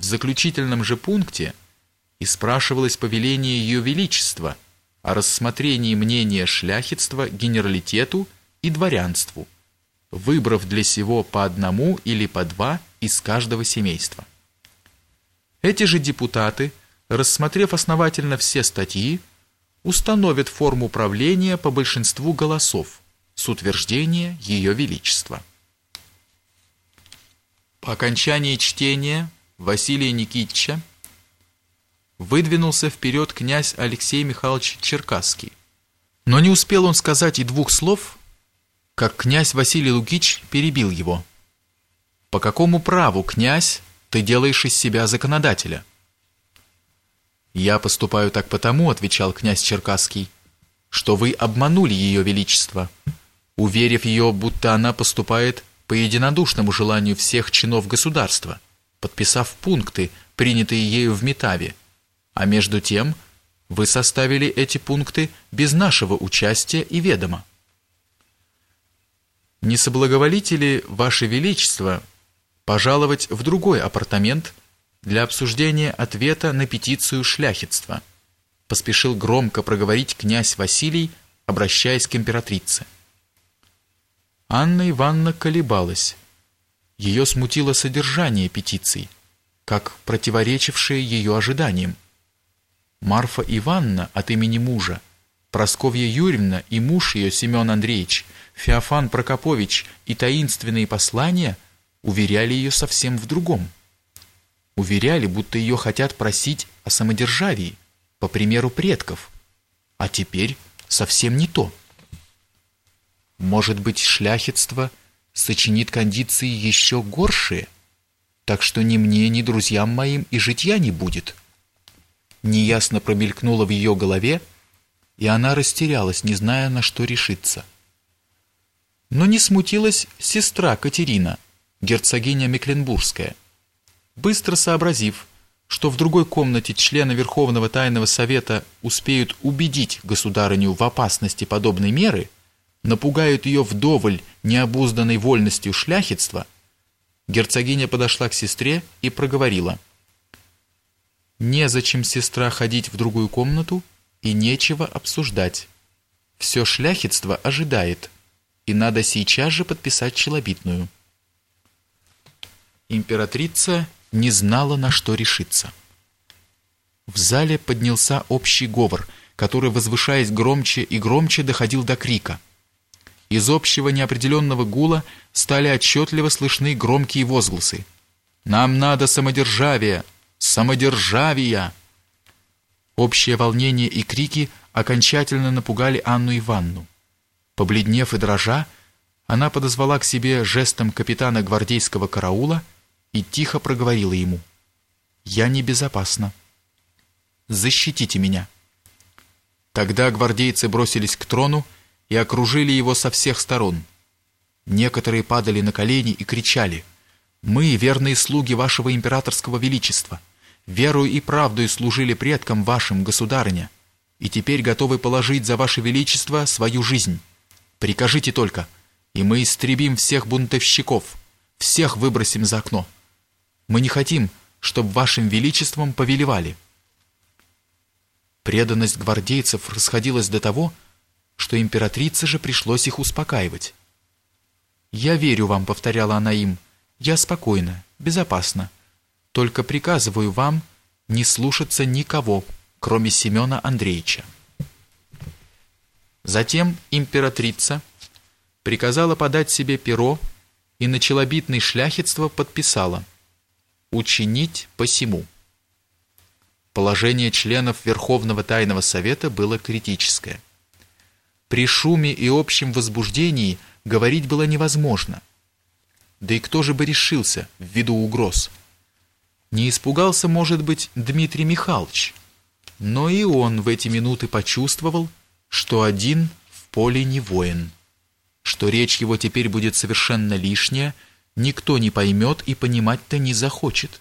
В заключительном же пункте и спрашивалось повеление Ее Величества о рассмотрении мнения шляхетства генералитету и дворянству, выбрав для сего по одному или по два из каждого семейства. Эти же депутаты, рассмотрев основательно все статьи, установят форму правления по большинству голосов с утверждения Ее Величества. По окончании чтения Василия Никитича выдвинулся вперед князь Алексей Михайлович Черкасский. Но не успел он сказать и двух слов, как князь Василий Лукич перебил его. «По какому праву, князь, ты делаешь из себя законодателя?» «Я поступаю так потому», — отвечал князь Черкасский, «что вы обманули ее величество, уверив ее, будто она поступает по единодушному желанию всех чинов государства, подписав пункты, принятые ею в Метаве, а между тем вы составили эти пункты без нашего участия и ведома. Не соблаговолите ли, Ваше Величество, пожаловать в другой апартамент для обсуждения ответа на петицию шляхетства? Поспешил громко проговорить князь Василий, обращаясь к императрице. Анна Ивановна колебалась. Ее смутило содержание петиции, как противоречившее ее ожиданиям. Марфа Ивановна от имени мужа, Просковья Юрьевна и муж ее Семен Андреевич, Феофан Прокопович и таинственные послания уверяли ее совсем в другом. Уверяли, будто ее хотят просить о самодержавии, по примеру предков. А теперь совсем не то. Может быть, шляхетство сочинит кондиции еще горшие, так что ни мне, ни друзьям моим и житья не будет. Неясно промелькнуло в ее голове, и она растерялась, не зная, на что решиться. Но не смутилась сестра Катерина, герцогиня Мекленбургская. Быстро сообразив, что в другой комнате члены Верховного Тайного Совета успеют убедить государыню в опасности подобной меры – напугают ее вдоволь необузданной вольностью шляхетства, герцогиня подошла к сестре и проговорила. «Незачем, сестра, ходить в другую комнату и нечего обсуждать. Все шляхетство ожидает, и надо сейчас же подписать челобитную». Императрица не знала, на что решиться. В зале поднялся общий говор, который, возвышаясь громче и громче, доходил до крика – из общего неопределенного гула стали отчетливо слышны громкие возгласы. «Нам надо самодержавия! Самодержавия!» Общее волнение и крики окончательно напугали Анну Ивановну. Побледнев и дрожа, она подозвала к себе жестом капитана гвардейского караула и тихо проговорила ему. «Я небезопасна. Защитите меня». Тогда гвардейцы бросились к трону и окружили его со всех сторон. Некоторые падали на колени и кричали «Мы, верные слуги вашего императорского величества, верою и правдой служили предкам вашим, государыня, и теперь готовы положить за ваше величество свою жизнь. Прикажите только, и мы истребим всех бунтовщиков, всех выбросим за окно. Мы не хотим, чтобы вашим величеством повелевали». Преданность гвардейцев расходилась до того, что императрице же пришлось их успокаивать. «Я верю вам», — повторяла она им, — «я спокойна, безопасна. Только приказываю вам не слушаться никого, кроме Семена Андреевича». Затем императрица приказала подать себе перо и на челобитное шляхетство подписала «Учинить посему». Положение членов Верховного Тайного Совета было критическое – при шуме и общем возбуждении говорить было невозможно. Да и кто же бы решился ввиду угроз? Не испугался, может быть, Дмитрий Михайлович, но и он в эти минуты почувствовал, что один в поле не воин, что речь его теперь будет совершенно лишняя, никто не поймет и понимать-то не захочет.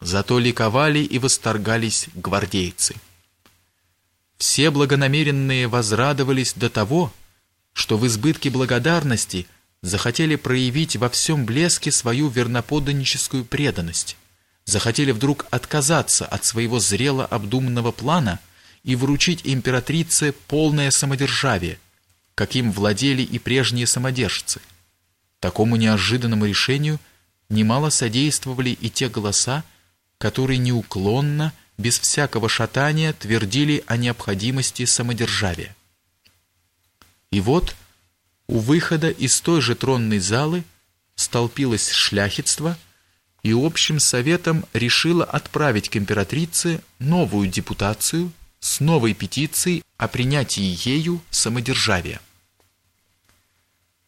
Зато ликовали и восторгались гвардейцы. Все благонамеренные возрадовались до того, что в избытке благодарности захотели проявить во всем блеске свою верноподданническую преданность, захотели вдруг отказаться от своего зрело обдуманного плана и вручить императрице полное самодержавие, каким владели и прежние самодержцы. Такому неожиданному решению немало содействовали и те голоса, которые неуклонно, без всякого шатания, твердили о необходимости самодержавия. И вот у выхода из той же тронной залы столпилось шляхетство и общим советом решило отправить к императрице новую депутацию с новой петицией о принятии ею самодержавия.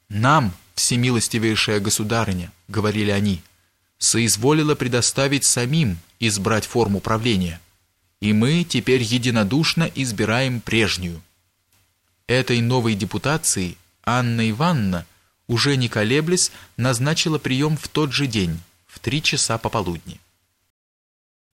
«Нам, всемилостивейшая государыня», — говорили они, — «соизволила предоставить самим избрать форму правления, и мы теперь единодушно избираем прежнюю. Этой новой депутации Анна Ивановна, уже не колеблясь, назначила прием в тот же день, в три часа пополудни.